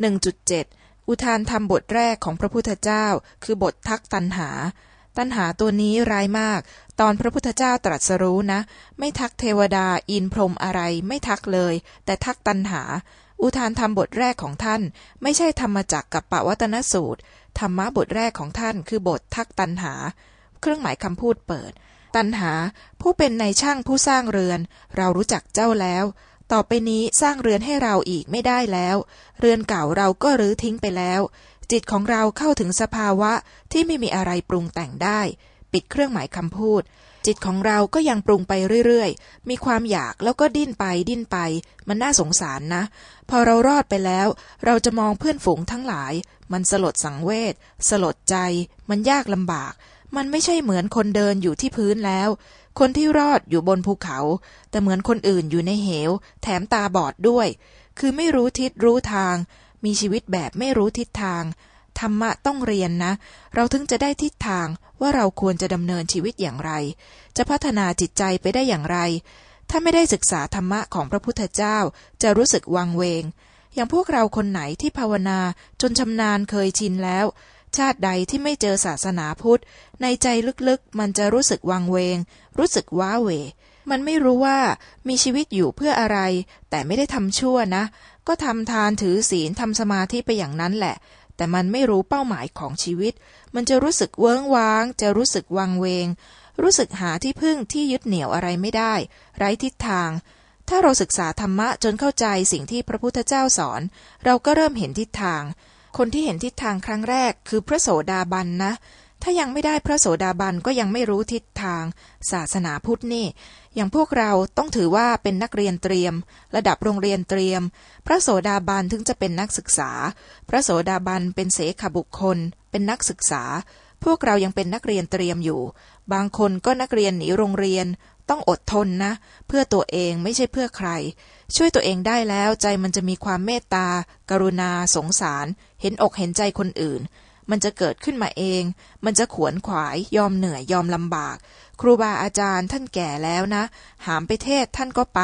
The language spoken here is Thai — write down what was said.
1.7 อุทานธรรมบทแรกของพระพุทธเจ้า คือบททักตันหา ตันหาตัวนี้ร้ายมาก ตอนพระพุทธเจ้าตรัสรู้นะ ไม่ทักเทวดาอินพรหมอะไร ไม่ทักเลย แต่ทักตันหา อุทานธรรมบทแรกของท่าน ไม่ใช่ธรรมจักกับปวัตนสูตร ธรรมะบทแรกของท่าน คือบททักตันหา เครื่องหมายคำพูดเปิดตันหาผู้เป็นในช่างผู้สร้างเรือน เรารู้จักเจ้าแล้ว ต่อไปนี้สร้างเรือนให้เราอีกไม่ได้แล้ว เรือนเก่าเราก็รื้อทิ้งไปแล้ว จิตของเราเข้าถึงสภาวะที่ไม่มีอะไรปรุงแต่งได้ ปิดเครื่องหมายคำพูด จิตของเราก็ยังปรุงไปเรื่อยๆ มีความอยากแล้วก็ดิ้นไปดิ้นไป มันน่าสงสารนะ พอเรารอดไปแล้ว เราจะมองเพื่อนฝูงทั้งหลาย มันสลดสังเวชสลดใจ มันยากลำบาก มันไม่ใช่เหมือนคนเดินอยู่ที่พื้นแล้ว คนที่รอดอยู่บนภูเขา แต่เหมือนคนอื่นอยู่ในเหว แถมตาบอดด้วย คือไม่รู้ทิศรู้ทาง มีชีวิตแบบไม่รู้ทิศทาง ธรรมะต้องเรียนนะ เราถึงจะได้ทิศทางว่าเราควรจะดำเนินชีวิตอย่างไร จะพัฒนาจิตใจไปได้อย่างไร ถ้าไม่ได้ศึกษาธรรมะของพระพุทธเจ้า จะรู้สึกวังเวง อย่างพวกเราคนไหนที่ภาวนาจนชำนาญเคยชินแล้ว ชาติใดที่ไม่เจอศาสนาพุทธ ในใจลึกๆ มันจะรู้สึกวังเวง รู้สึกว้าเหว มันไม่รู้ว่ามีชีวิตอยู่เพื่ออะไร แต่ไม่ได้ทำชั่วนะ ก็ทำทานถือศีลทำสมาธิไปอย่างนั้นแหละ แต่มันไม่รู้เป้าหมายของชีวิต มันจะรู้สึกเวิ้งว้าง จะรู้สึกวังเวง รู้สึกหาที่พึ่งที่ยึดเหนี่ยวอะไรไม่ได้ ไร้ทิศทางถ้าเราศึกษาธรรมะจนเข้าใจสิ่งที่พระพุทธเจ้าสอน เราก็เริ่มเห็นทิศทาง คนที่เห็นทิศทางครั้งแรกคือพระโสดาบันนะ ถ้ายังไม่ได้พระโสดาบันก็ยังไม่รู้ทิศทาง ศาสนาพุทธนี่ อย่างพวกเราต้องถือว่าเป็นนักเรียนเตรียม ระดับโรงเรียนเตรียม พระโสดาบันถึงจะเป็นนักศึกษา พระโสดาบันเป็นเสขบุคคล เป็นนักศึกษา พวกเรายังเป็นนักเรียนเตรียมอยู่ บางคนก็นักเรียนหนีโรงเรียน ต้องอดทนนะ เพื่อตัวเองไม่ใช่เพื่อใคร ช่วยตัวเองได้แล้วใจมันจะมีความเมตตา กรุณา สงสาร เห็นอกเห็นใจคนอื่น มันจะเกิดขึ้นมาเอง มันจะขวนขวาย ยอมเหนื่อยยอมลำบาก ครูบาอาจารย์ท่านแก่แล้วนะ หามไปเทศท่านก็ไป